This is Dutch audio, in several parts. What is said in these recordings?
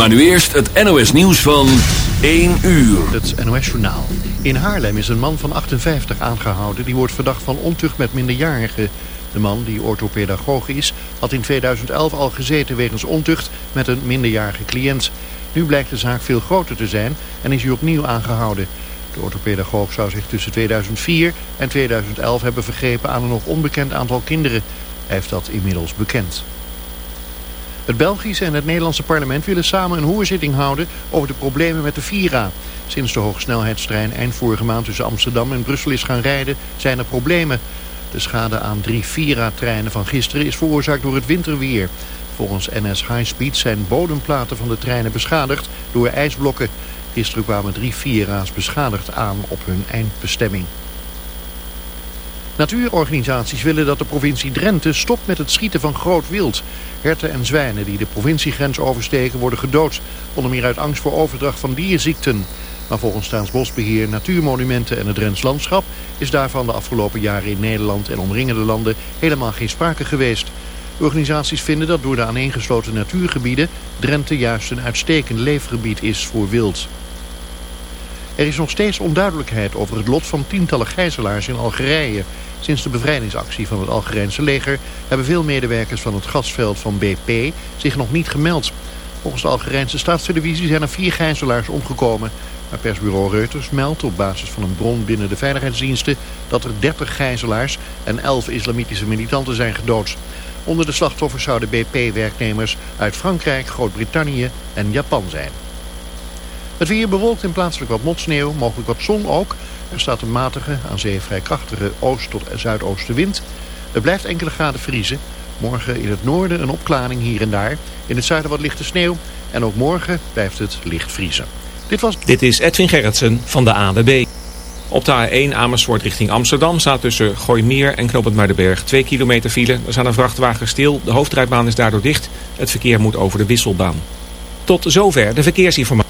Maar nu eerst het NOS nieuws van 1 uur. Het NOS journaal. In Haarlem is een man van 58 aangehouden. Die wordt verdacht van ontucht met minderjarigen. De man, die orthopedagoog is, had in 2011 al gezeten wegens ontucht met een minderjarige cliënt. Nu blijkt de zaak veel groter te zijn en is hij opnieuw aangehouden. De orthopedagoog zou zich tussen 2004 en 2011 hebben vergrepen aan een nog onbekend aantal kinderen. Hij heeft dat inmiddels bekend. Het Belgische en het Nederlandse parlement willen samen een hoorzitting houden over de problemen met de Vira. Sinds de hogesnelheidstrein eind vorige maand tussen Amsterdam en Brussel is gaan rijden, zijn er problemen. De schade aan drie Vira-treinen van gisteren is veroorzaakt door het winterweer. Volgens NS High Speed zijn bodemplaten van de treinen beschadigd door ijsblokken. Gisteren kwamen drie Vira's beschadigd aan op hun eindbestemming. Natuurorganisaties willen dat de provincie Drenthe stopt met het schieten van groot wild. Herten en zwijnen die de provinciegrens oversteken worden gedood. Onder meer uit angst voor overdracht van dierziekten. Maar volgens Staatsbosbeheer, Natuurmonumenten en het Drents Landschap... is daarvan de afgelopen jaren in Nederland en omringende landen helemaal geen sprake geweest. Organisaties vinden dat door de aaneengesloten natuurgebieden... Drenthe juist een uitstekend leefgebied is voor wild. Er is nog steeds onduidelijkheid over het lot van tientallen gijzelaars in Algerije. Sinds de bevrijdingsactie van het Algerijnse leger... hebben veel medewerkers van het gasveld van BP zich nog niet gemeld. Volgens de Algerijnse staatstelevisie zijn er vier gijzelaars omgekomen. Maar persbureau Reuters meldt op basis van een bron binnen de veiligheidsdiensten... dat er 30 gijzelaars en 11 islamitische militanten zijn gedood. Onder de slachtoffers zouden BP-werknemers uit Frankrijk, Groot-Brittannië en Japan zijn. Het weer bewolkt in plaatselijk wat motsneeuw, mogelijk wat zon ook. Er staat een matige, aan zee vrij krachtige oost- tot zuidoostenwind. Het blijft enkele graden vriezen. Morgen in het noorden een opklaring hier en daar. In het zuiden wat lichte sneeuw. En ook morgen blijft het licht vriezen. Dit, was... Dit is Edwin Gerritsen van de ANWB. Op de A1 Amersfoort richting Amsterdam staat tussen Gooimeer en Knopend Muidenberg 2 kilometer file. Er staan een vrachtwagen stil. De hoofdrijbaan is daardoor dicht. Het verkeer moet over de wisselbaan. Tot zover de verkeersinformatie.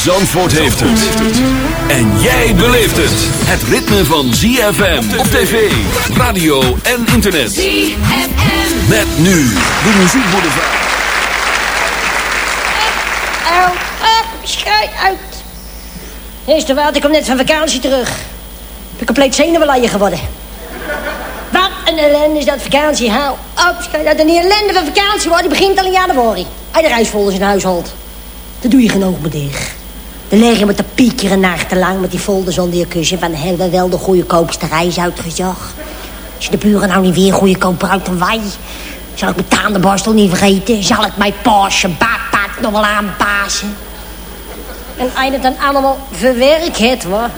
Zandvoort heeft het. En jij beleeft het. Het ritme van ZFM op tv, radio en internet. ZFM. Met nu de muziekboulevard. Au, au, schij uit. Eerst wat, ik kom net van vakantie terug. Ik ben compleet zenuwlaaien geworden. Wat een ellende is dat vakantie. Hou op, schij uit. En die ellende van vakantie, hoor, die begint al in januari. Hij de reis vol is in huishold. Dat doe je meer dicht. Dan met de piekeren nachtenlang met die folders onder je kussen... van hebben we wel de goedkoopste reis uitgezocht. Als de buren nou niet weer goedkoper uit dan wij... zal ik mijn tandenborstel niet vergeten... zal ik mijn Porsche badpad nog wel aanpassen... En als dan allemaal verwerkt hebt, hoor.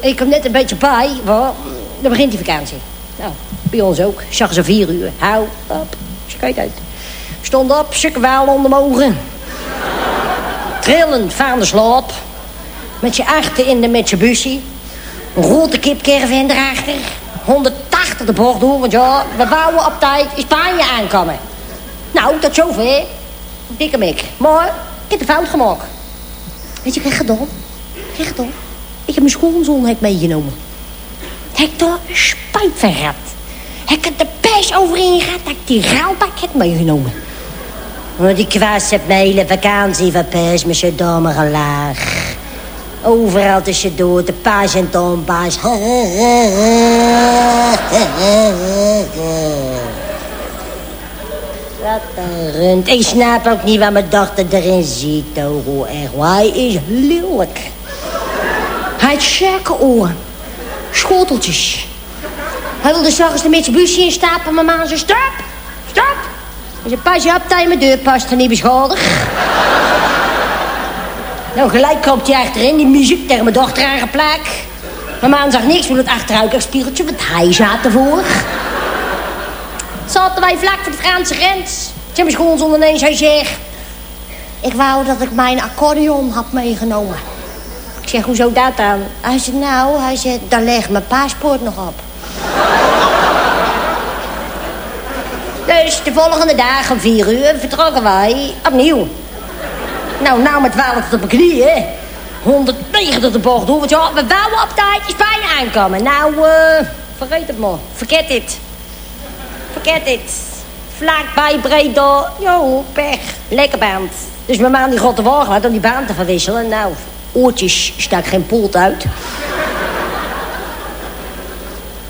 Ik kom net een beetje bij, hoor. Dan begint die vakantie. Nou, bij ons ook. Zag ze vier uur. Hou op. Kijk uit. Stond op, sukkenwaal onder mijn ogen. Trillend van de slaap. Met je achter in de busje. Een grote kipcaravan erachter. 180 de bocht door, want ja, we bouwen op tijd in Spanje aankomen. Nou, tot zover. dikke mik. Maar ik heb de fout gemaakt. Weet je ik heb gedaan? Ik heb. Ik heb mijn schoonzoon meegenomen. Ik heb daar een spijt van gehad. Ik heb de pers overheen gehad dat ik die ruilbak heb meegenomen. Maar die kwast heb mijn hele vakantie verpest domme gelaag. Overal tussendoor, de paas en toonpaas. Wat een rund. Ik snap ook niet wat mijn dochter erin ziet, Togo. Echt, hij is lelijk. Hij heeft suikeroren. Schoteltjes. Hij wilde s'nachts de Mitsubishi instappen. Mijn man zei, stop, stop. Hij zei, pas je op dat je mijn deur past en niet beschadigd. nou, gelijk kroop hij achterin, die muziek tegen mijn dochter aangeplakt. Mijn man zag niks met het achteruitspiegeltje, want hij zat ervoor. Zaten wij vlak voor de Franse grens. Ze hebben schoon ineens, hij zegt... Ik wou dat ik mijn accordeon had meegenomen. Ik zeg, hoezo dat dan? Hij zegt, nou, hij zegt, daar ligt mijn paspoort nog op. dus de volgende dag om vier uur vertrokken wij opnieuw. Nou, nou met 12 tot op mijn knieën. 190 de bocht doen. Want ja, we wouden op tijd in Spanje aankomen. Nou, eh, vergeet het maar. Vergeet dit. Vergeet dit. Vlak bij Breda. Jo, pech. Lekker band. Dus mijn man die gaat de wagen had om die baan te verwisselen. Nou, oortjes stak geen poelt uit.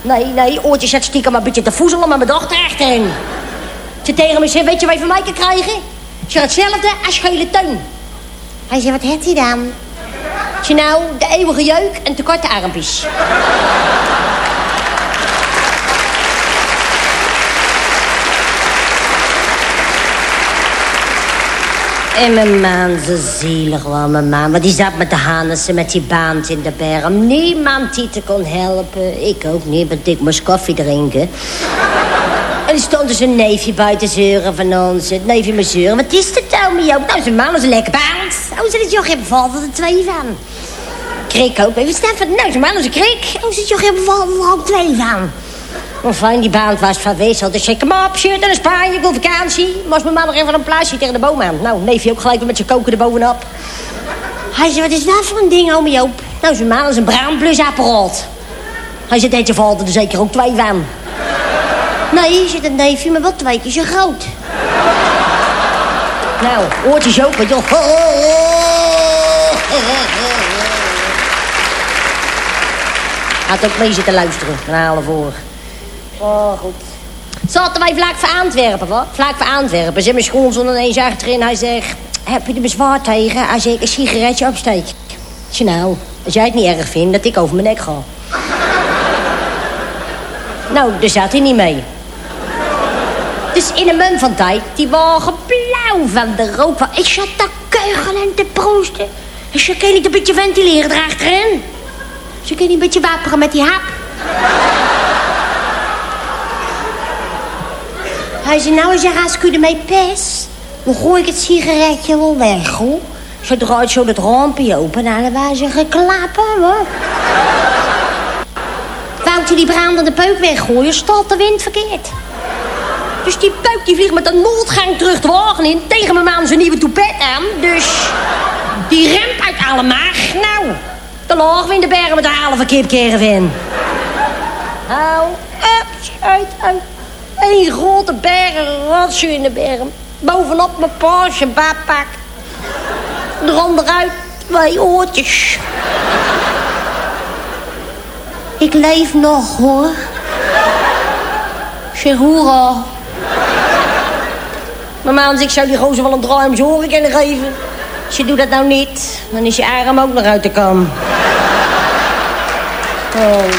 Nee, nee, oortjes zat stiekem maar een beetje te voezelen met mijn dochter achterin. Ze tegen me zei, weet je wat je van mij kan krijgen? Ze hetzelfde als gele tuin. Hij zei, wat heeft hij dan? Ze nou, de eeuwige jeuk en te korte armpjes. En mijn man, zo zielig was mijn man. Want die zat met de hanissen met die baand in de berm. Niemand die te kon helpen. Ik ook niet, want ik moest koffie drinken. En er stond dus een neefje buiten zeuren van ons. Het neefje me zeuren. Wat is het nou, ook? Nou, zijn man is lekker baand. Oh, ze het joch hebben valt er twee van. Krik ook even staan van, nou, zijn man is een krik. Oh, ze het joch hebben valt er twee van. Maar fijn, die baan was verwisseld. Dus ik kom op, shirt naar Spanje, ik wil vakantie. Was mijn man nog even een plaatsje tegen de boom aan. Nou, neefje ook gelijk met zijn koken erbovenop. Hij zei, wat is dat voor een ding, ome? Nou, zijn man is een braanblusapparaat. Hij zei, deze valt er zeker ook twee van. Nee, zit een neefje, maar wat twee keer zo groot. nou, oortjes ook, joh. Had ook mee zitten luisteren, verhalen voor. Oh, goed. Zaten wij vlak voor Antwerpen, wat? Vlak voor Antwerpen. Ze mijn schoonzoon ineens achterin. Hij zegt, heb je er bezwaar tegen als ik een sigaretje opsteek? Zeg, nou, als jij het niet erg vindt dat ik over mijn nek ga. nou, daar zat hij niet mee. Dus in een mum van tijd, die wagen blauw van de rook. Ik zat te keugelen en te proosten. En ze kan niet een beetje ventileren erachterin. Ze kan niet een beetje waperen met die hap. Hij zei, nou, zeg, als ik ermee pest, dan gooi ik het sigaretje wel weg, hoor. Ze draait zo het raampje open en dan waren ze geklappen, hoor. Wou hij die brandende peuk weggooien, staat de wind verkeerd. Dus die peuk die vliegt met een noodgang terug de wagen in... tegen mijn man zijn nieuwe toepet aan. Dus die remt uit alle maag. Nou, dan lagen we in de bergen met de halve kipcaravan. Hou up, uit, uit. Een grote bergen rotzooi in de berm. Bovenop mijn Porsche badpak. Eronderuit twee oortjes. Ik leef nog, hoor. Zeg. Man, ik zou die gozer wel een draai om zijn oren kunnen geven. Als je doet dat nou niet, dan is je arm ook nog uit de kam. Oh.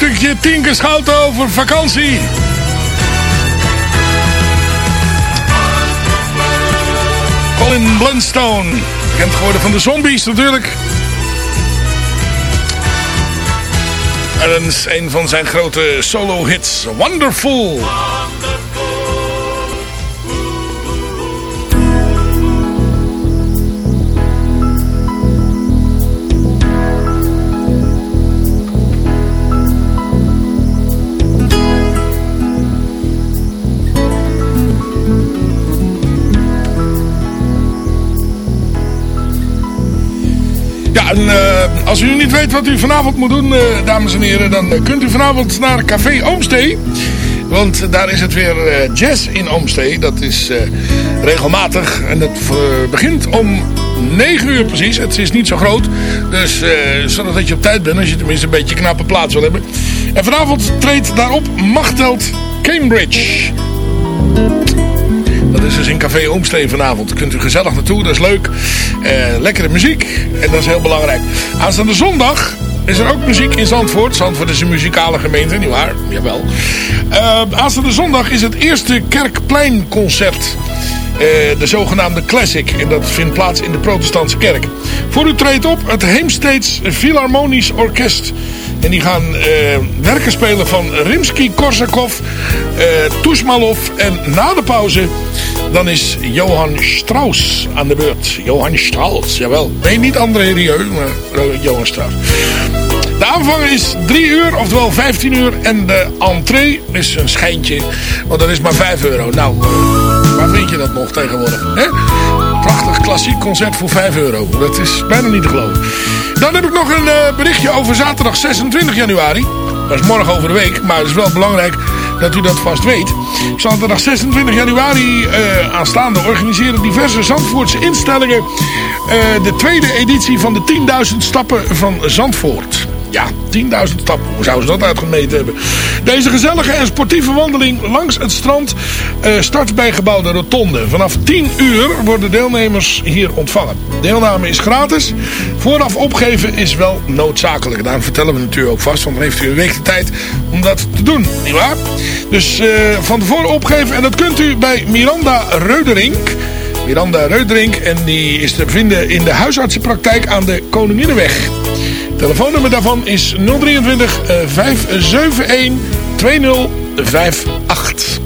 Stukje Tinker Schouten over vakantie. Colin Blunstone. Bekend geworden van de Zombies natuurlijk. En een van zijn grote solo hits. Wonderful. Als u niet weet wat u vanavond moet doen, eh, dames en heren... dan eh, kunt u vanavond naar Café Oomstee. Want daar is het weer eh, jazz in Oomstee. Dat is regelmatig. En dat begint om 9 uur precies. Het is niet zo groot. Dus zodat dat je op tijd bent. Als je tenminste een beetje knappe plaats wil hebben. En vanavond treedt daarop Machteld Cambridge. Dat is dus in Café Oomsteen vanavond. Kunt u gezellig naartoe, dat is leuk. Eh, lekkere muziek en dat is heel belangrijk. Aanstaande zondag is er ook muziek in Zandvoort. Zandvoort is een muzikale gemeente, nietwaar? Jawel. Uh, aanstaande zondag is het eerste Kerkpleinconcert. Eh, de zogenaamde Classic. En dat vindt plaats in de protestantse kerk. Voor u treedt op het Heemsteeds Philharmonisch Orkest. En die gaan eh, werken spelen van Rimsky-Korsakov, eh Toesmalov. En na de pauze, dan is Johan Strauss aan de beurt. Johan Strauss, jawel. Nee, niet André Rieu, maar Johan Strauss. De aanvang is 3 uur, oftewel 15 uur. En de entree is een schijntje, want dat is maar 5 euro. Nou, eh, waar vind je dat nog tegenwoordig? Hè? Prachtig klassiek concert voor 5 euro. Dat is bijna niet te geloven. Dan heb ik nog een eh, berichtje over zaterdag 26 januari. Dat is morgen over de week, maar het is wel belangrijk dat u dat vast weet. Zaterdag 26 januari eh, aanstaande organiseren diverse Zandvoortse instellingen de tweede editie van de 10.000 stappen van Zandvoort. Ja, 10.000 stappen. Hoe zouden ze dat uitgemeten hebben? Deze gezellige en sportieve wandeling langs het strand eh, start bij gebouw de Rotonde. Vanaf 10 uur worden deelnemers hier ontvangen. Deelname is gratis. Vooraf opgeven is wel noodzakelijk. Daarom vertellen we natuurlijk ook vast, want dan heeft u een week de tijd om dat te doen. Niet waar? Dus eh, van tevoren opgeven. En dat kunt u bij Miranda Reuderink. Miranda Reuderink. En die is te vinden in de huisartsenpraktijk aan de Koninginnenweg. Telefoonnummer daarvan is 023 eh, 571 2058.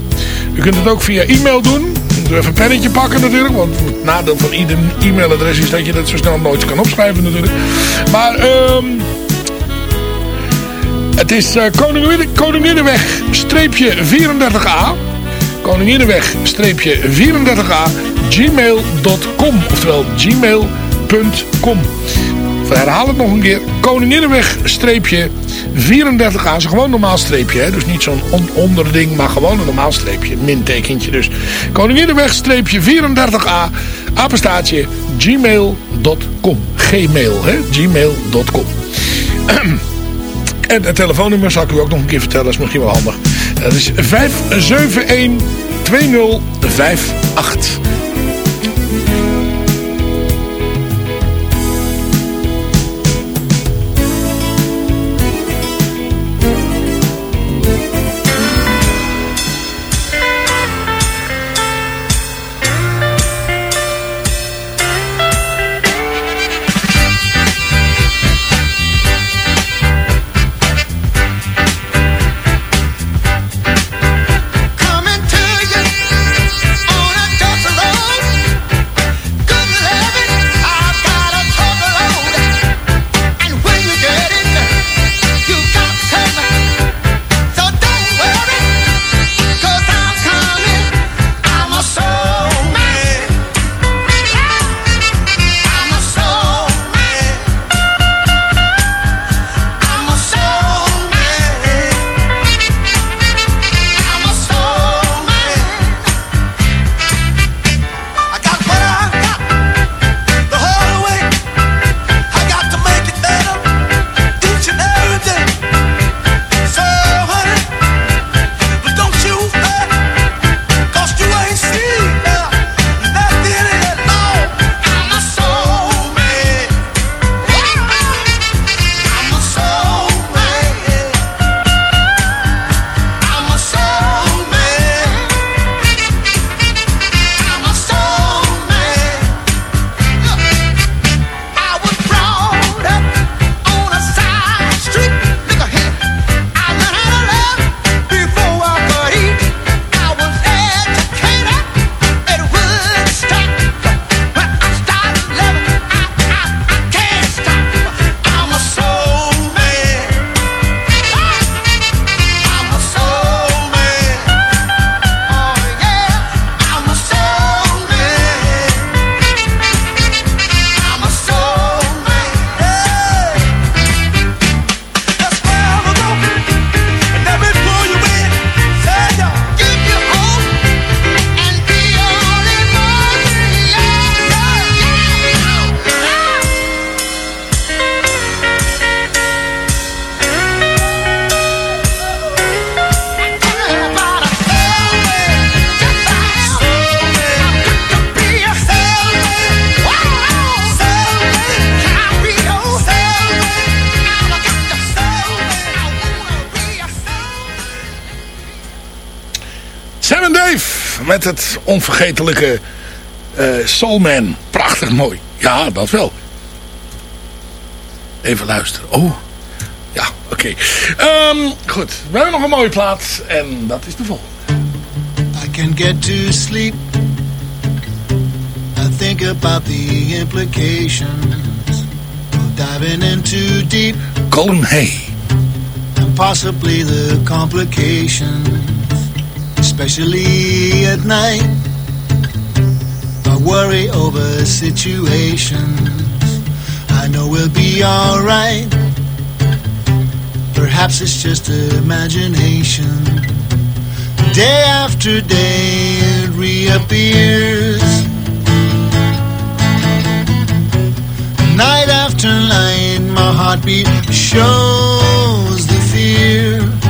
U kunt het ook via e-mail doen. U even een pennetje pakken natuurlijk. Want het nadeel van ieder e-mailadres is dat je dat zo snel nooit kan opschrijven natuurlijk. Maar ehm het is eh, Koningin, Koninginnenweg streepje 34a. Koninginnenweg streepje 34a gmail.com. Oftewel gmail.com. We het nog een keer. Koninginnenweg streepje 34a. Is gewoon normaal streepje. Hè? Dus niet zo'n on onderding, maar gewoon een normaal streepje. Mintekentje dus. Koninginnenweg streepje 34a. Apenstaatje gmail.com. Gmail, hè? Gmail.com. En het telefoonnummer zal ik u ook nog een keer vertellen. Dat is misschien wel handig. Dat is 571 2058. Met het onvergetelijke eh Soulman. Prachtig mooi. Ja, dat wel. Even luisteren. Oh, ja, oké. Ehm, goed, we hebben nog een mooie plaat en dat is de volgende. I can get to sleep. I think about the implications of diving in too deep Colin Hay. and possibly the complications, especially at night. I worry over situations. I know we'll be alright. Perhaps it's just imagination. Day after day it reappears. Night after night my heartbeat shows the fear.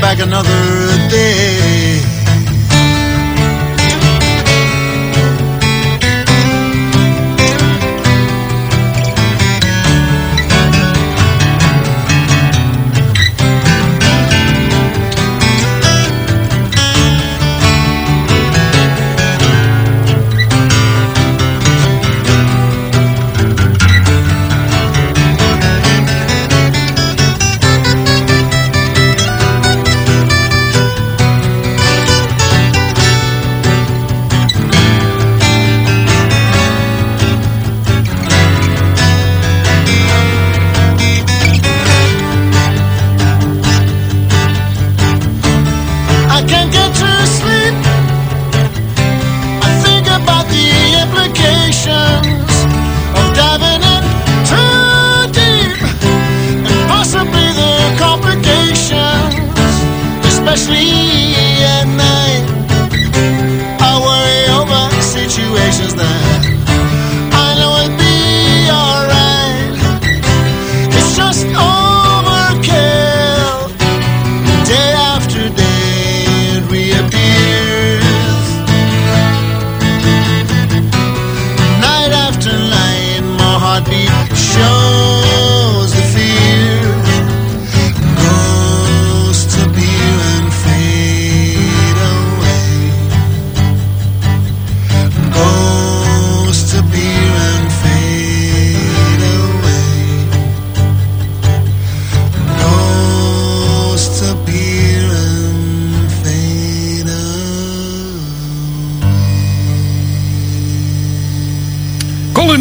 Back another day.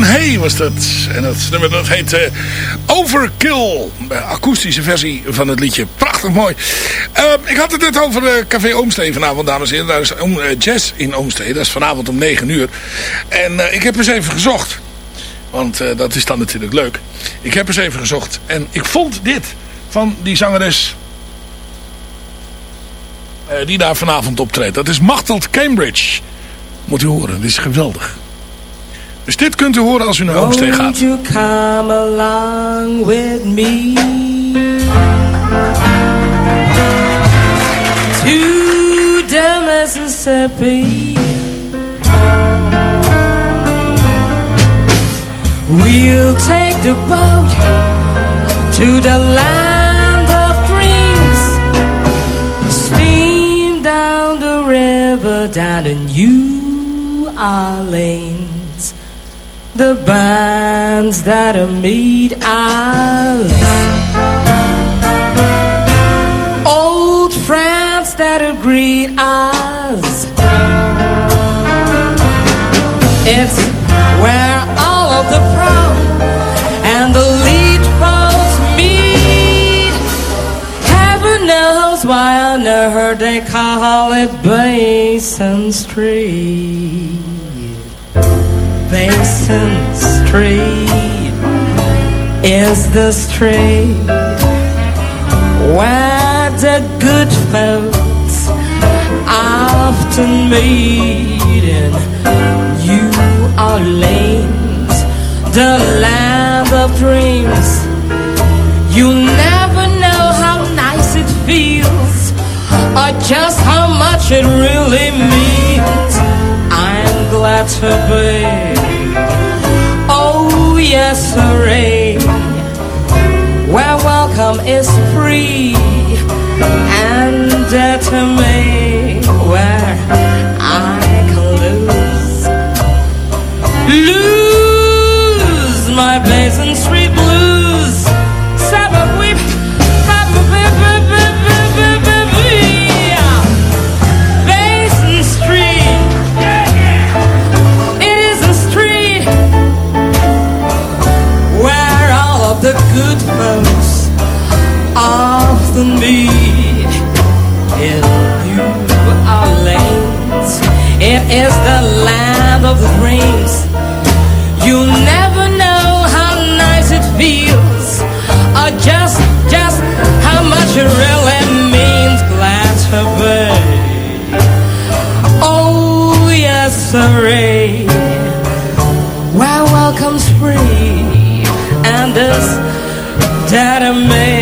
Hay was dat. En dat nummer dat heet eh, Overkill. De akoestische versie van het liedje. Prachtig mooi. Eh, ik had het net over eh, Café Oomsteen vanavond, dames en heren. Daar is jazz in Oomsteen. Dat is vanavond om 9 uur. En ik heb eens even gezocht. Want dat is dan natuurlijk leuk. Ik heb eens even gezocht. En ik vond dit van die zangeres... die daar vanavond optreedt. Dat is Machteld Cambridge. Moet u horen. Dit is geweldig. Dus dit kunt u horen als u naar Oomsteen gaat. You come along with me to the Mississippi? We'll take the boat to the land of dreams. Steam down the river down to New Orleans. The bands that'll meet us. Old friends that'll greet us. It's where all of the pro and the lead folks meet. Heaven knows why on earth they call it Basin Street. Street is the street where the good folks often meet in are Orleans, the land of dreams. You never know how nice it feels, or just how much it really means. I'm glad to be disarray Where welcome is free And dead to me Where I can lose. Lose. sun ray Where welcome spring and this dead amazing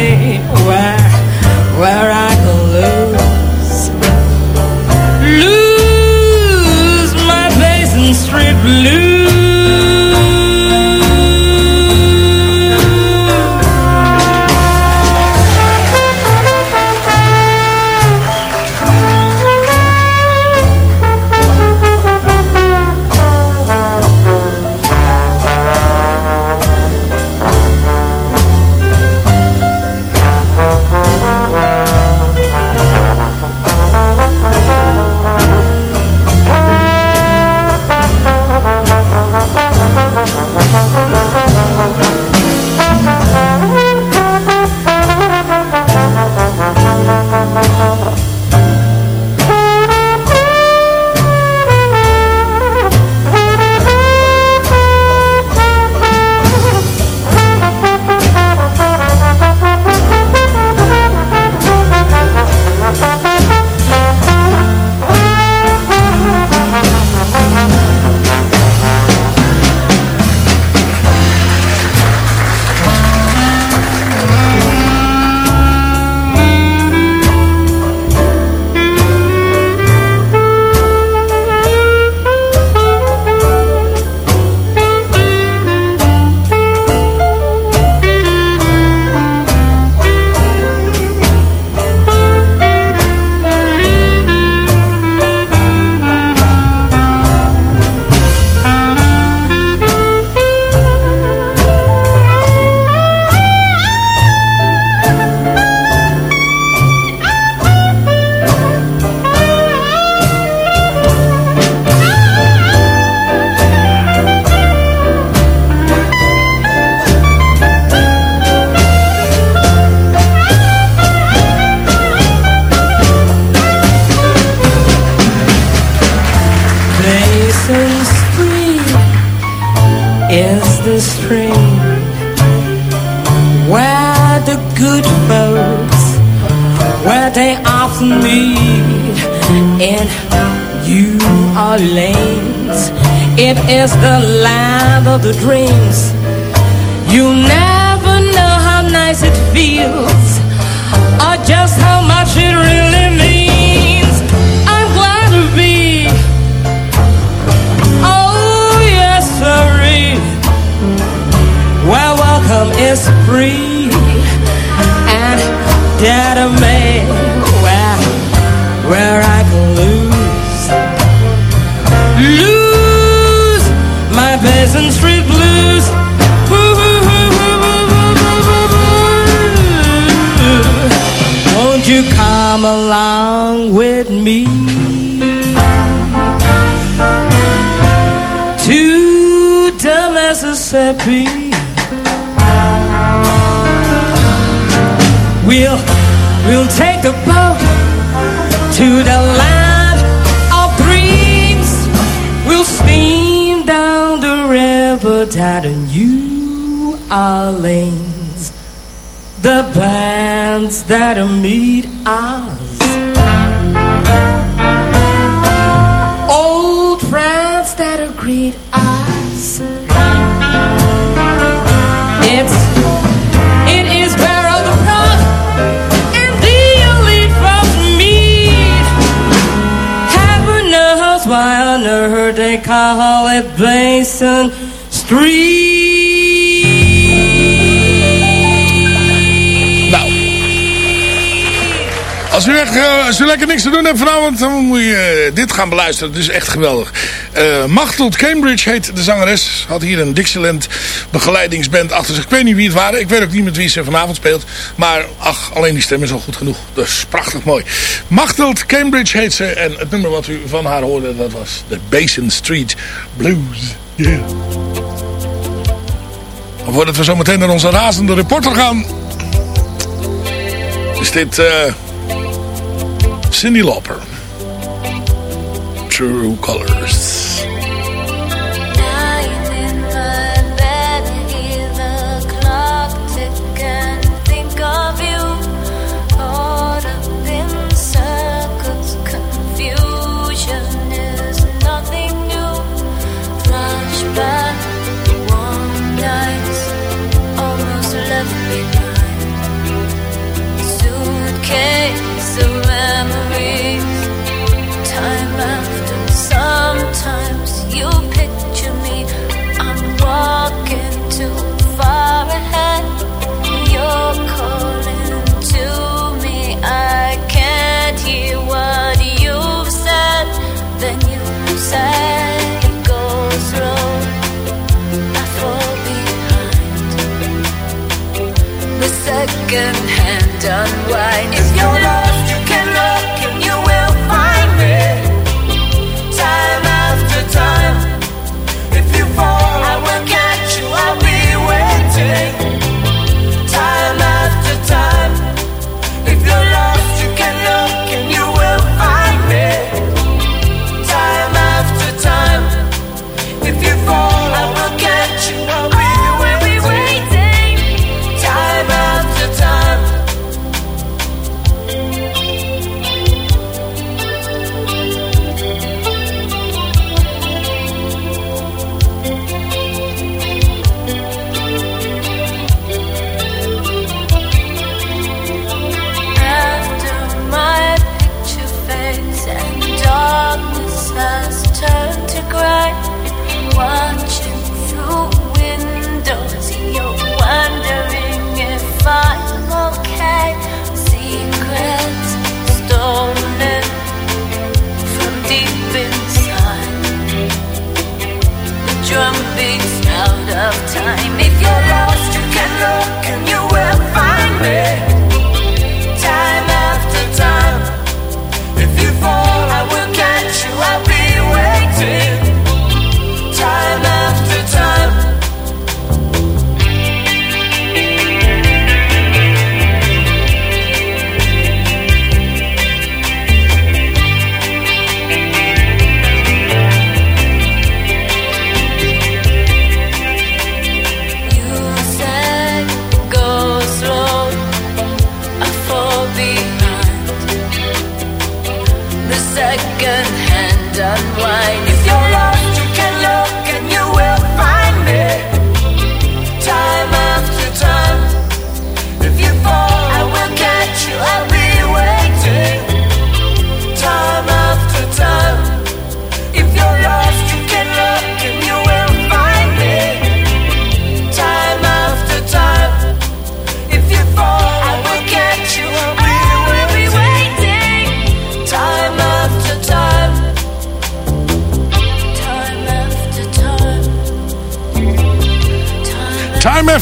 Als echt, eh, lekker niks te doen hebt vanavond, dan moet je eh, dit gaan beluisteren. Het is echt geweldig. Uh, Machteld Cambridge heet de zangeres. Had hier een Dixieland begeleidingsband achter zich. Ik weet niet wie het waren. Ik weet ook niet met wie ze vanavond speelt. Maar ach, alleen die stem is al goed genoeg. Dus prachtig mooi. Machteld Cambridge heet ze. En het nummer wat u van haar hoorde, dat was de Basin Street Blues. Yeah. Voordat we zo meteen naar onze razende reporter gaan... is dit... Cindy Lauper. True Colors. Second hand unwind. If you're lost,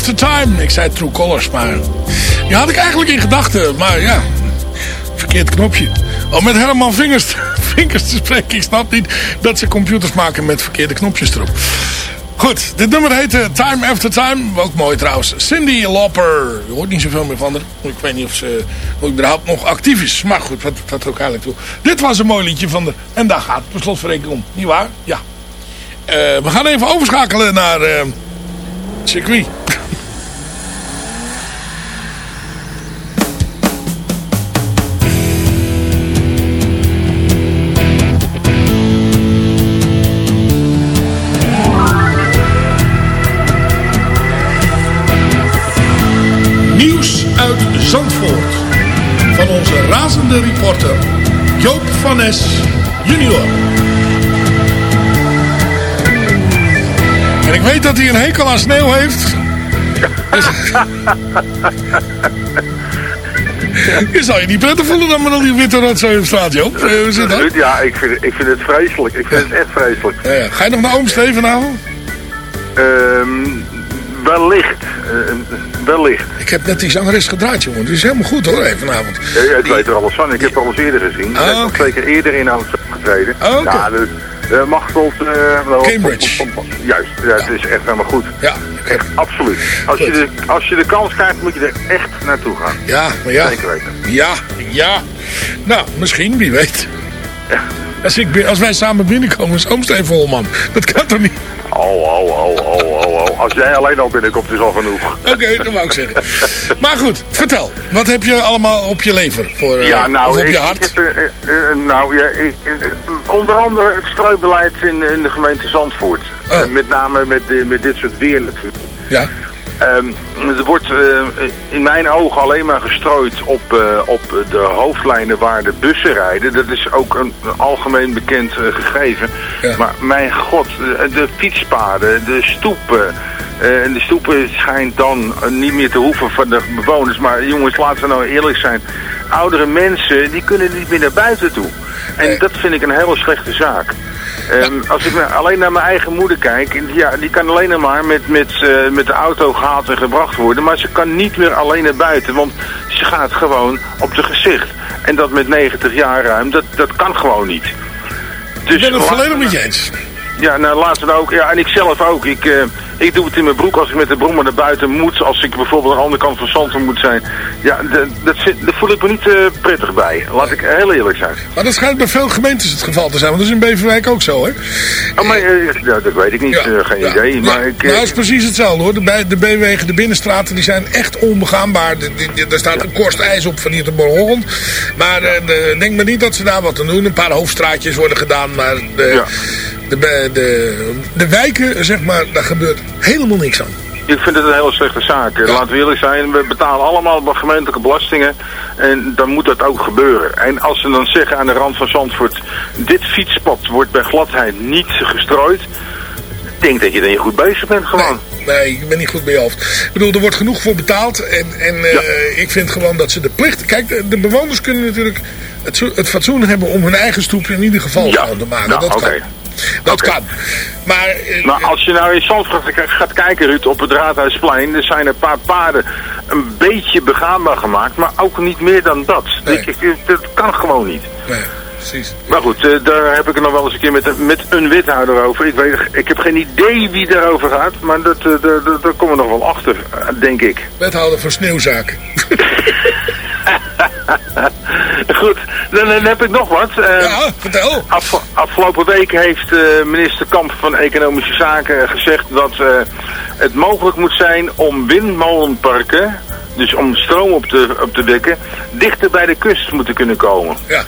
After Time. Ik zei True Colors, maar... Die had ik eigenlijk in gedachten, maar ja... Verkeerd knopje. Om met Herman Vingers, te spreken. Ik snap niet dat ze computers maken met verkeerde knopjes erop. Goed, dit nummer heette Time After Time. Ook mooi trouwens. Cindy Lauper. Je hoort niet zoveel meer van haar. Ik weet niet of ze of überhaupt nog actief is. Maar goed, dat er ook eigenlijk toe. Dit was een mooi liedje van de... En daar gaat het per slotverrekening om. Niet waar? Ja. Eh, we gaan even overschakelen naar... eh circuit. Junior. En ik weet dat hij een hekel aan sneeuw heeft. Dus- Je zou je niet prettig voelen dan met al die witte rotzooi op straat, Joop. Eh, dat? Ja, ik vind, ik vind het vreselijk. Ik vind het echt vreselijk. Ja, ja. Ga je nog naar Oom Steve vanavond? Ehm, wellicht. eh, wellicht. Ik heb net die zangeres gedraaid, jongen. Die is helemaal goed hoor, even vanavond. Ja, ja, ik weet er alles van. Ik heb het al eens eerder gezien. Ik heb Ah, nog oké. twee keer eerder in Amsterdam getreden. Ah, oké. Ja, dus, uh, Machteld... eh, wel- Cambridge. Juist, ja, het is echt helemaal goed. Ja, Echt, absoluut. Als je, de, als je de kans krijgt, moet je er echt naartoe gaan. Ja, maar ja. Zeker weten. Ja, ja. Nou, misschien, wie weet. Als, ik, als wij samen binnenkomen, is Oom Steve vol, man. Dat kan toch niet? Oh, oh, oh, oh, oh, oh. Als jij alleen al binnenkomt, is al genoeg. Oké, dat wou ik zeggen. Maar goed, vertel. Wat heb je allemaal op je lever? Voor, eh, Ja, nou, of op ik, je ik hart? heb, eh, eh, eh, nou ja, ik, eh, onder andere het strooibeleid in, in de gemeente Zandvoort. Oh. Eh, met name met, eh, met dit soort weer natuurlijk. Ja. Ehm, er wordt eh, in mijn ogen alleen maar gestrooid op, eh, op de hoofdlijnen waar de bussen rijden. Dat is ook een, een algemeen bekend eh, gegeven. Ja. Maar mijn god, de, de fietspaden, de stoepen. en de stoepen schijnt dan niet meer te hoeven van de bewoners. Maar jongens, laten we nou eerlijk zijn. Oudere mensen, die kunnen niet meer naar buiten toe. En Nee. dat vind ik een hele slechte zaak. Ehm, als ik naar- alleen naar mijn eigen moeder kijk, ja, die kan alleen maar met, met, eh, met de auto gehaald en gebracht worden. Maar ze kan niet meer alleen naar buiten, want ze gaat gewoon op de gezicht. En dat met 90 jaar ruim, dat, dat kan gewoon niet. Dus Ik ben het laten volledig met je eens. Ja, nou laten we ook, ja, en ik zelf ook. Ik, eh, ik doe het in mijn broek als ik met de brommer naar buiten moet. Als ik bijvoorbeeld aan de andere kant van Zandvoort moet zijn. Ja, dat, zit- daar voel ik me niet eh, prettig bij. Laat ik heel eerlijk zijn. Maar dat schijnt bij veel gemeentes het geval te zijn. Want dat is in Beverwijk ook zo, hè? Oh, maar eh, ja, dat weet ik niet, eh, geen ja, idee. ja. Maar ik, eh, nou, is precies hetzelfde hoor. De, bij- de B-wegen, de binnenstraten, die zijn echt onbegaanbaar. De, daar staat een korst ijs op van hier tot Bornholland. Maar de- denk maar niet dat ze daar wat aan doen. Een paar hoofdstraatjes worden gedaan. Maar de, Ja. de, de, de, de wijken, zeg maar, daar gebeurt helemaal niks aan. Ik vind het een hele slechte zaak. Eh, Laten we eerlijk zijn, we betalen allemaal gemeentelijke belastingen. En dan moet dat ook gebeuren. En als ze dan zeggen aan de rand van Zandvoort... dit fietspad wordt bij gladheid niet gestrooid... Ik denk dat je dan je goed bezig bent gewoon. Nee, ik ben niet goed bij je hoofd. Ik bedoel, er wordt genoeg voor betaald. En, en eh, ik vind gewoon dat ze de plicht... Kijk, de, de bewoners kunnen natuurlijk het, het fatsoen hebben om hun eigen stoep in ieder geval Ja. te maken. Nou, dat kan. Dat kan. Maar, eh, Maar als je nou in Zandvoort gaat- kijken, Ruud, op het Raadhuisplein... er zijn een paar paden een beetje begaanbaar gemaakt... maar ook niet meer dan dat. Nee. Ik- dat kan gewoon niet. nee, precies. Maar goed, eh, daar heb ik het nog wel eens een keer met, een- met een wethouder over. Ik, weet, ik heb geen idee wie daarover gaat, maar dat, eh, daar, komen we nog wel achter, eh, denk ik. Wethouder voor sneeuwzaken. Goed, dan, dan heb ik nog wat. Eh, Ja, vertel. Af, afgelopen week heeft eh, minister Kamp van Economische Zaken gezegd dat eh, het mogelijk moet zijn om windmolenparken, dus om stroom op te, op te wekken, dichter bij de kust moeten kunnen komen. Ja.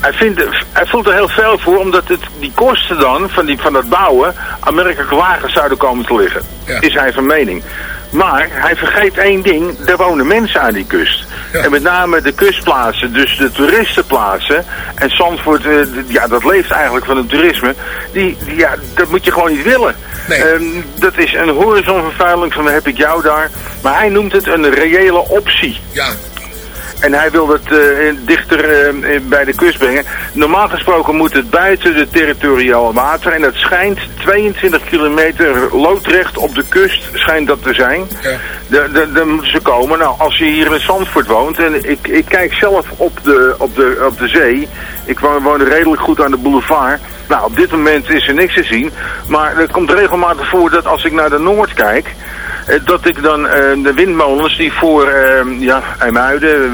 Hij, vindt, hij voelt er heel veel voor, omdat het, die kosten dan van, die, van dat bouwen aanmerkelijk lager zouden komen te liggen. Ja. Is hij van mening. Maar hij vergeet één ding, er wonen mensen aan die kust. Ja. En met name de kustplaatsen, dus de toeristenplaatsen. En Zandvoort, eh, ja, dat leeft eigenlijk van het toerisme. Die, die- ja, dat moet je gewoon niet willen. Nee. Ehm, dat is een horizonvervuiling van heb ik jou daar. Maar hij noemt het een reële optie. Ja. En hij wil dat eh, dichter eh, bij de kust brengen. Normaal gesproken moet het buiten de territoriale water. En dat schijnt 22 kilometer loodrecht op de kust schijnt dat te zijn. Daar moeten ze komen. Nou, als je hier in Zandvoort woont. En ik, ik kijk zelf op de, op, de, op de zee. Ik woon, woon redelijk goed aan de boulevard. Nou, op dit moment is er niks te zien. Maar er komt regelmatig voor dat als ik naar de Noord kijk... eh, Dat ik dan eh, de windmolens die voor eh, ja, IJmuiden,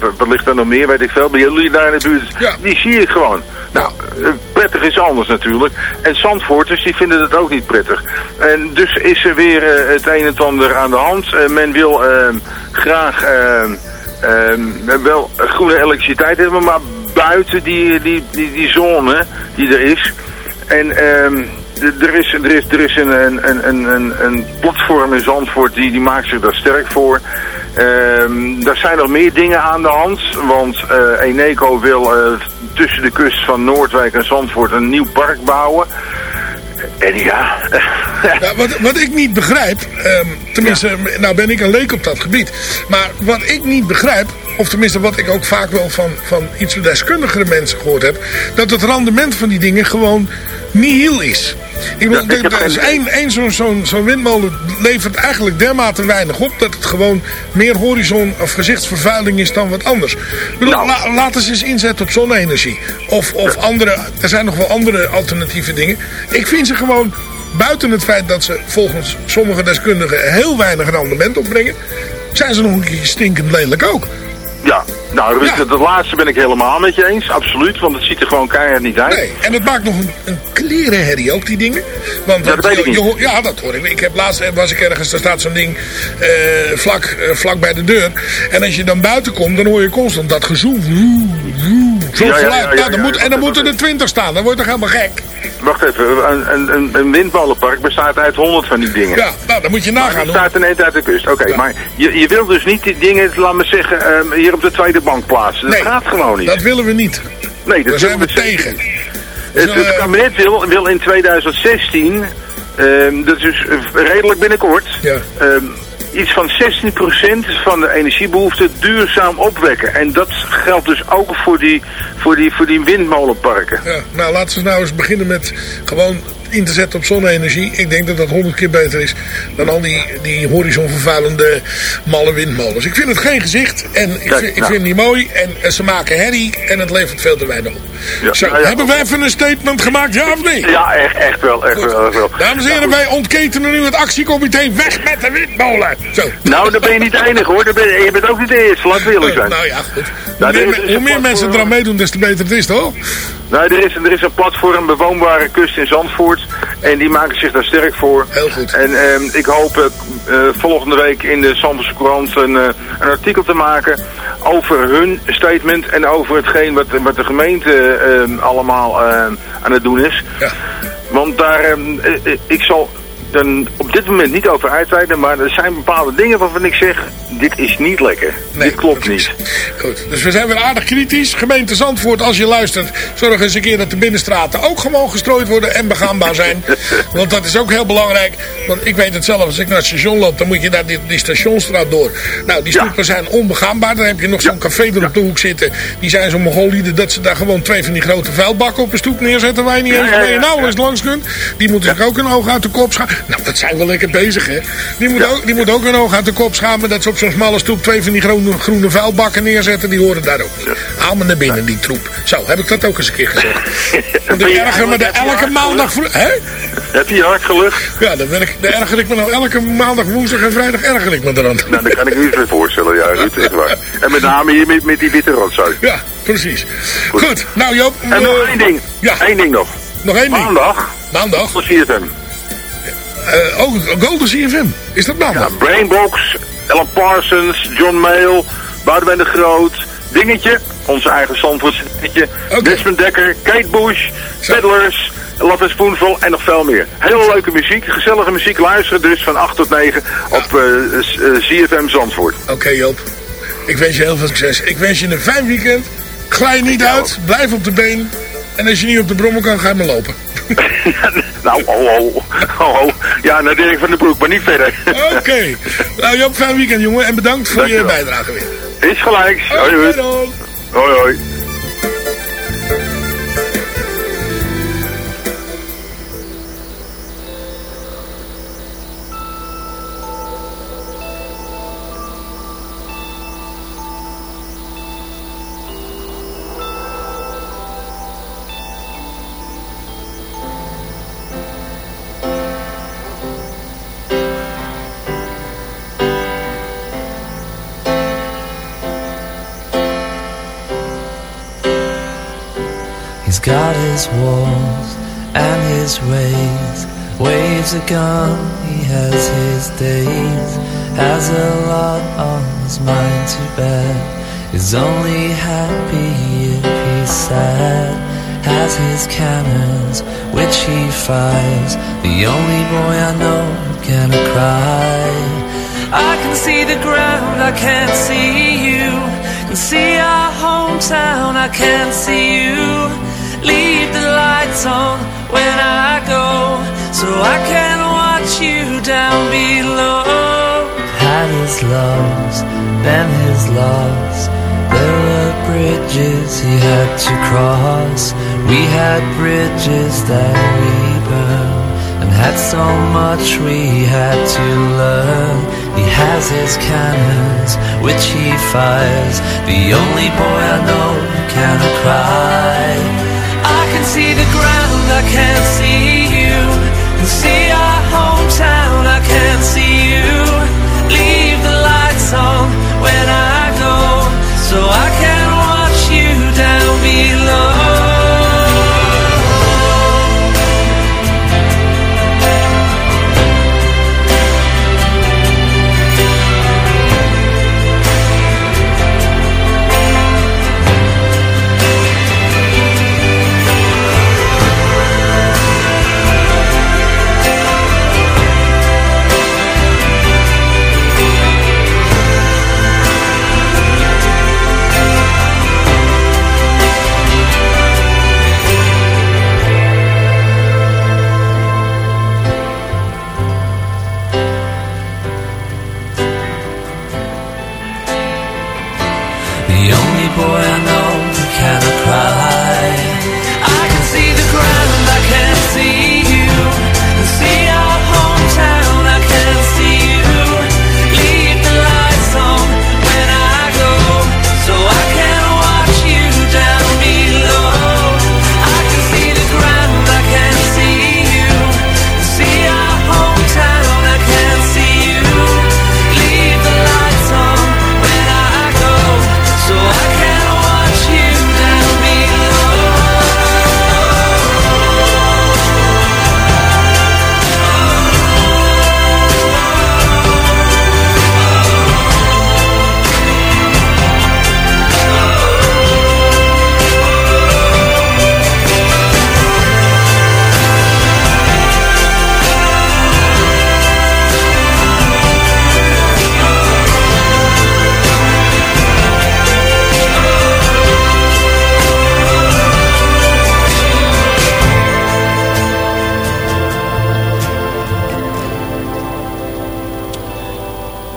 eh, wat ligt er nog meer, weet ik veel, bij jullie daar in de buurt, Ja. die zie ik gewoon. Nou, prettig is anders natuurlijk. En Zandvoorters die vinden het ook niet prettig. En dus is er weer het een en het ander aan de hand. Men wil eh, graag eh, eh, wel groene elektriciteit hebben, maar buiten die, die, die, die zone die er is. En ehm, er is, er is, er is een, een, een, een, platform in Zandvoort die, die maakt zich daar sterk voor. Ehm er zijn nog meer dingen aan de hand, want eh, Eneco wil eh, tussen de kust van Noordwijk en Zandvoort een nieuw park bouwen. En ja... Ja, wat, wat ik niet begrijp, ehm, tenminste, nou ben ik een leek op dat gebied. Maar wat ik niet begrijp, of tenminste wat ik ook vaak wel van, van iets deskundigere mensen gehoord heb. Dat het rendement van die dingen gewoon nihil is. Ik bedoel, Ja, ik één, één zo'n windmolen levert eigenlijk dermate weinig op. Dat het gewoon meer horizon of gezichtsvervuiling is dan wat anders. Ik bedoel, Nou. la- laten ze eens inzetten op zonne-energie. Of, of andere, er zijn nog wel andere alternatieve dingen. Ik vind ze gewoon, buiten het feit dat ze volgens sommige deskundigen heel weinig rendement opbrengen. Zijn ze nog een keer stinkend lelijk ook. Ja, nou, dat laatste ben ik helemaal met je eens. Absoluut, want het ziet er gewoon keihard niet uit. Nee, en het maakt nog een, een klerenherrie ook, die dingen. Want, Ja, dat weet ik niet. je ja, dat hoor ik. Ik heb laatst eh, was ik ergens, daar staat zo'n ding eh, vlak, eh, vlak bij de deur. En als je dan buiten komt, dan hoor je constant dat gezoem. Zo'n Ja, ja, ja, geluid. ja, Nou, dan ja, moet, ja, en dan moeten er twintig staan. Dan wordt toch helemaal gek. Wacht even, een, een, een, windmolenpark bestaat uit honderd van die dingen. Ja, nou, dan moet je nagaan. het staat net uit de kust. Oké, maar je, je wilt dus niet die dingen, laat me zeggen, ehm, hier op de tweede bank plaatsen. Dat Nee, gaat gewoon niet. Dat willen we niet. nee, dat Daar zijn we tegen. niet. Dus, Het, het eh, kabinet wil, wil in 2016, ehm, dat is dus eh, redelijk binnenkort, Ja. ehm, iets van 16% van de energiebehoefte duurzaam opwekken. En dat geldt dus ook voor die, voor die, voor die windmolenparken. Ja, nou, laten we nou eens beginnen met gewoon in te zetten op zonne-energie. Ik denk dat dat honderd keer beter is dan al die, die horizonvervuilende malle windmolens. Ik vind het geen gezicht en ik, Kijk, vind, ik nou. vind het niet mooi. En eh, ze maken herrie en het levert veel te weinig op. Ja, Zo, nou ja, hebben we even een statement gemaakt, ja of nee? Ja, echt, echt wel, echt wel, echt wel. Dames en heren, wij ontketenen nu het actiecomité weg met de windmolen. Zo. Nou, dan ben je niet de enige hoor. Dan ben je, je bent ook niet de eerste, laten we eerlijk zijn. Nou ja, goed. Hoe Nou, meer, er is me- dus hoe meer mensen eraan meedoen, des te beter het is, toch? Nou, er is, er is een platform, bewoonbare kust in Zandvoort. En die maken zich daar sterk voor. Heel goed. En ehm, ik hoop eh, eh, volgende week in de Zandvoortse krant een, eh, een artikel te maken over hun statement en over hetgeen wat, wat de gemeente ehm, allemaal ehm, aan het doen is. Ja. Want daar, ik zal er op dit moment niet over uitweiden, maar er zijn bepaalde dingen waarvan ik zeg, dit is niet lekker. dit klopt niet. Goed, dus we zijn weer aardig kritisch. Gemeente Zandvoort, als je luistert, zorg eens een keer dat de binnenstraten ook gewoon gestrooid worden en begaanbaar zijn. Want dat is ook heel belangrijk. Want ik weet het zelf, als ik naar het station loop, dan moet je daar die, die stationstraat door. Nou, die Ja. stoepen zijn onbegaanbaar. Dan heb je nog zo'n café er op de hoek zitten. Die zijn zo'n Mongolieden dat ze daar gewoon twee van die grote vuilbakken op de stoep neerzetten waar je niet eens mee nou eens langs kunt. Die moeten zich ook een oog uit de kop schamen. Nou, dat zijn we lekker bezig, hè. Die moeten ook, die moeten ook een oog uit de kop schamen dat ze op zo'n smalle stoep twee van die groene, groene vuilbakken neerzetten. Die horen daar ook niet. Haal me naar binnen, die troep. Zo, heb ik dat ook eens een keer gezegd. Want Ben ik je erger me elke hard maandag... Hè? Heb je hart gelucht? Ja, dan, ben ik, dan erger ik me nou elke maandag, woensdag en vrijdag erger ik me eraan. Nou, dat kan ik me niet meer voorstellen, ja, Ruud, echt waar. En met name hier met, met die witte rotzooi. Ja, precies. Goed, nou Joop. En nog eh, één ding. Ja. Eén ding nog. Nog één ding. Maandag, Maandag. voor CFM. Eh, oh, Golden CFM. Is dat maandag? Ja, Brainbox, Ellen Parsons, John Mayle, Boudewijn de Groot, Dingetje, onze eigen Zandvoortse Dingetje. Desmond Dekker, Kate Bush, Peddlers, Love Spoonful en nog veel meer. Hele leuke muziek, gezellige muziek. Luisteren dus van 8 tot 9 op eh, s- eh, CFM Zandvoort. Oké Joop. Ik wens je heel veel succes. Ik wens je een fijn weekend. Glij niet uit. Blijf op de been. En als je niet op de brommen kan, ga je maar lopen. nou, ho, ho, ho. Ja, naar Dirk van den Broek, maar niet verder. Oké. Nou Joop, fijn weekend jongen. En bedankt voor je bijdrage weer. Is gelijk. Hoi, hoi. Hoi, hoi. His walls and his ways. Waves are gone, he has his days. Has a lot on his mind to bear. Is only happy if he's sad. Has his cannons, which he fires. The only boy I know can cry. I can see the ground, I can't see you. Can see our hometown, I can't see you. Leave the lights on when I go. so I can watch you down below. Had his loves, been his loves. There were bridges he had to cross. We had bridges that we burned, and had so much we had to learn. He has his cannons, which he fires. The only boy I know cannot cry. See the ground, I can't see you. And see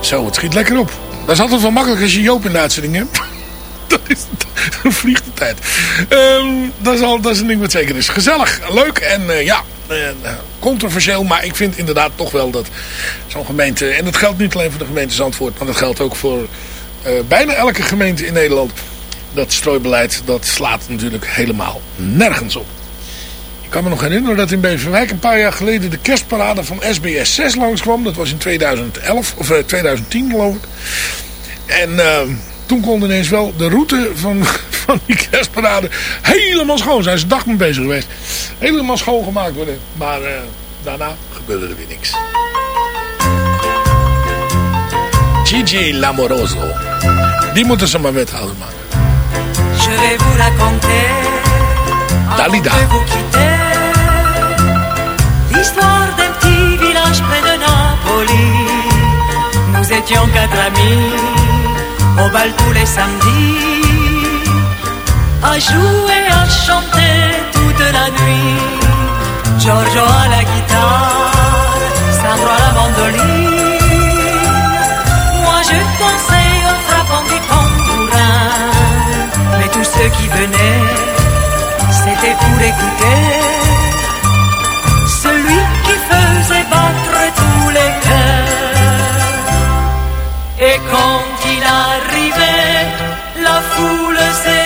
Zo, het schiet lekker op. Dat is altijd wel makkelijk als je Joop in de uitzending hebt. dat is, vliegt de tijd. Ehm, dat, is al, dat is een ding wat zeker is. Gezellig, leuk en eh, ja, eh, controversieel. Maar ik vind inderdaad toch wel dat zo'n gemeente... En dat geldt niet alleen voor de gemeente Zandvoort. Maar dat geldt ook voor eh, bijna elke gemeente in Nederland. Dat strooibeleid, dat slaat natuurlijk helemaal nergens op. Ik kan me nog herinneren dat in Beverwijk een paar jaar geleden de kerstparade van SBS 6 langskwam. Dat was in 2011, of eh, 2010 geloof ik. En eh, toen kon ineens wel de route van, van die kerstparade helemaal schoon zijn. Ze een dag mee bezig geweest. Helemaal schoongemaakt worden. Maar eh, daarna gebeurde er weer niks. Gigi Lamoroso. Die moeten ze maar wethouder maken. Je vais vous raconter Dalida. L'histoire d'un petit village près de Napoli. Nous étions quatre amis Au bal tous les samedis. À jouer, à chanter toute la nuit. Giorgio à la guitare Sandro à la mandoline. Moi je dansais en frappant du tambourin. Mais tous ceux qui venaient C'était pour écouter Et quand il arrivait La foule s'écriait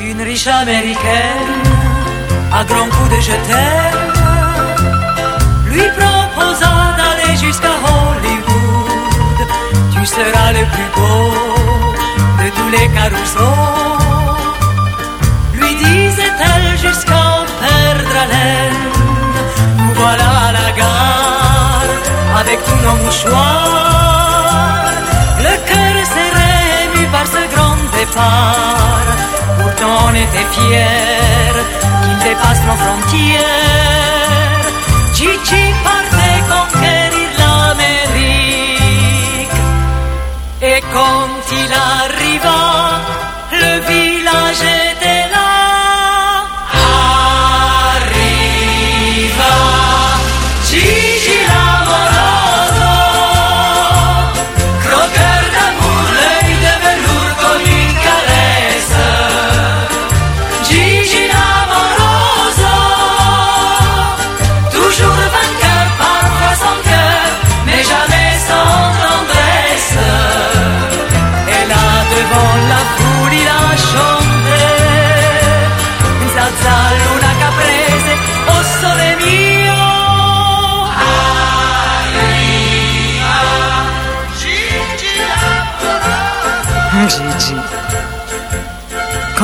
Une riche américaine, à grands coups de je t'aime, lui proposa d'aller jusqu'à Hollywood. Tu seras le plus beau de tous les carousaux. Lui disait-elle jusqu'à perdre haleine. Nous voilà à la gare avec tous nos mouchoirs. Le cœur serré ému par ce grand départ. Pourtant on était fiers qu'il dépasse nos frontières. Gigi partait conquérir l'Amérique. Et quand il arriva,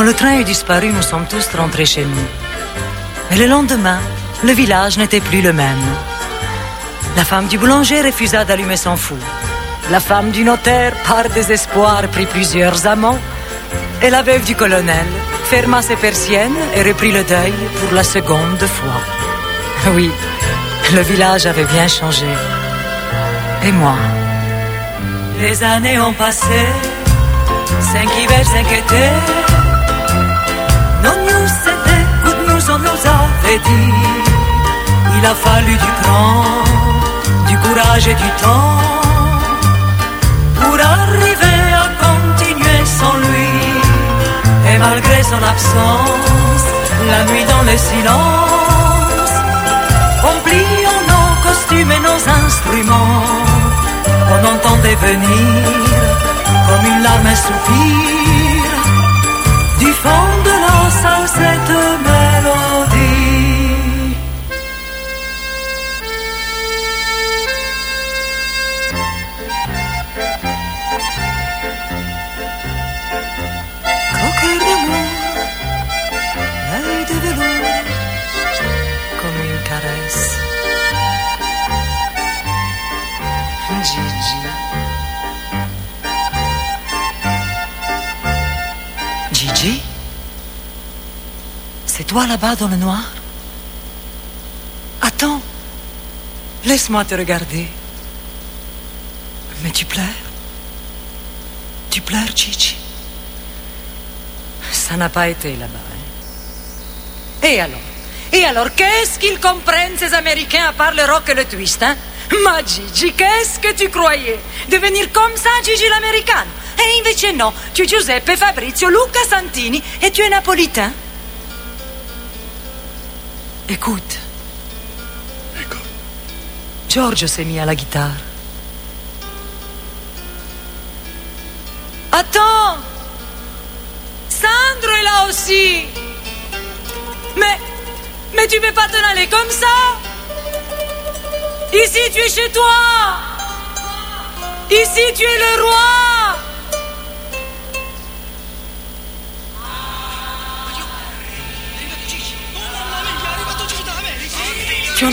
Le train est disparu, nous sommes tous rentrés chez nous. Et le lendemain, le village n'était plus le même. La femme du boulanger refusa d'allumer son four. La femme du notaire, par désespoir, prit plusieurs amants. Et la veuve du colonel ferma ses persiennes et reprit le deuil pour la seconde fois. Oui, le village avait bien changé. Et moi Les années ont passé, cinq hivers, cinq étés. Il a fallu du cran, du courage et du temps pour arriver à continuer sans lui. Et malgré son absence, la nuit dans le silence, en pliant nos costumes et nos instruments, on entendait venir comme une larme un soupir du fond de la Toi là-bas dans le noir? Attends, laisse-moi te regarder. Mais tu pleures? Tu pleures, Gigi Ça n'a pas été là-bas. hein. Et alors? Et alors, qu'est-ce qu'ils comprennent, ces Américains, à part le rock et le twist, hein? Ma Gigi, qu'est-ce que tu croyais? Devenir comme ça, Gigi l'américaine? E invece no, tu es Giuseppe, Fabrizio, Luca Santini et tu es napolitain? Écoute. Giorgio s'est mis à la guitare. Attends. Sandro est là aussi. Mais... Mais tu peux pas t'en aller comme ça. Ici, tu es chez toi. Ici, tu es le roi Tu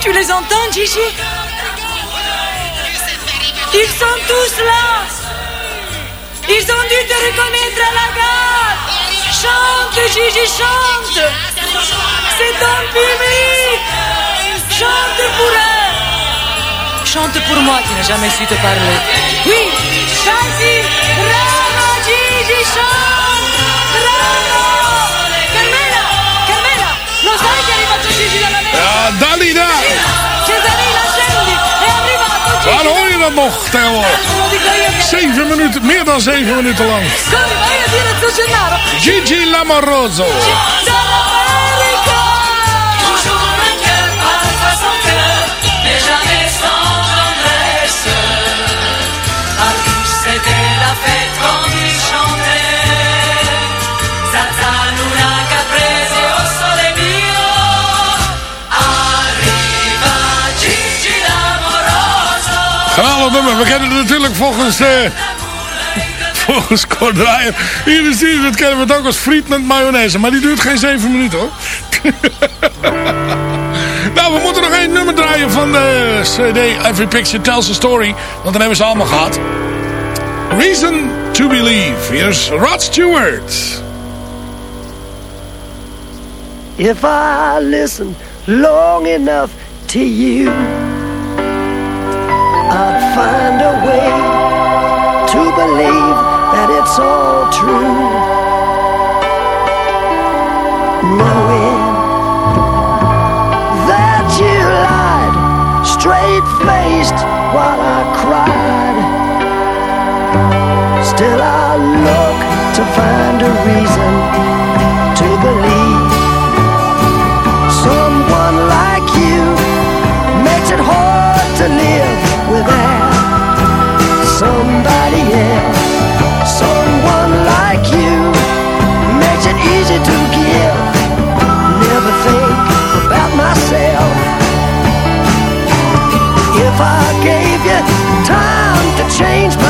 Tu les entends, Gigi Ils sont tous là Ils ont dû te reconnaître à la gare Chante, Gigi, chante C'est ton public Chante pour eux Chante pour moi qui n'ai jamais su te parler. Oui Chanti Bravo, Gigi, chante dat nog tegenwoordig. Zeven minuten, meer dan zeven minuten lang. Gigi Lamoroso. We kennen het natuurlijk volgens... eh volgens Cor Draaier. Hier is die, dat kennen we het ook als friet met mayonaise. Maar die duurt geen zeven minuten hoor. nou, we moeten nog één nummer draaien van de CD Every Picture Tells a Story. Want dan hebben ze allemaal gehad. Reason to Believe. Here's Rod Stewart. If I listen long enough to you, find a way to believe that it's all true. Knowing that you lied straight faced while I cried. Still, I look to find a reason If I gave you time to change my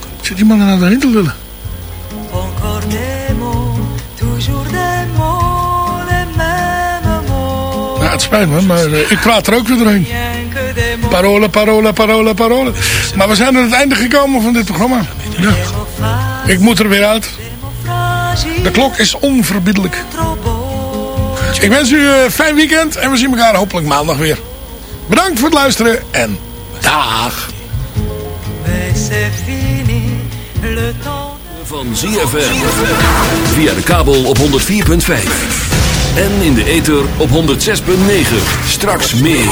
comme Zit die man er nou doorheen te lullen? Encore des mots, toujours des mots, les mêmes mots. Ja, het spijt me, maar eh, ik praat er ook weer doorheen. Parola, parola, parola, parola. Maar we zijn aan het einde gekomen van dit programma. Ja. Ik moet er weer uit. De klok is onverbiddelijk. Ik wens u een fijn weekend en we zien elkaar hopelijk maandag weer. Bedankt voor het luisteren en dag. Van ZFM. Via de kabel op 104.5. En in de ether op 106.9. Straks meer.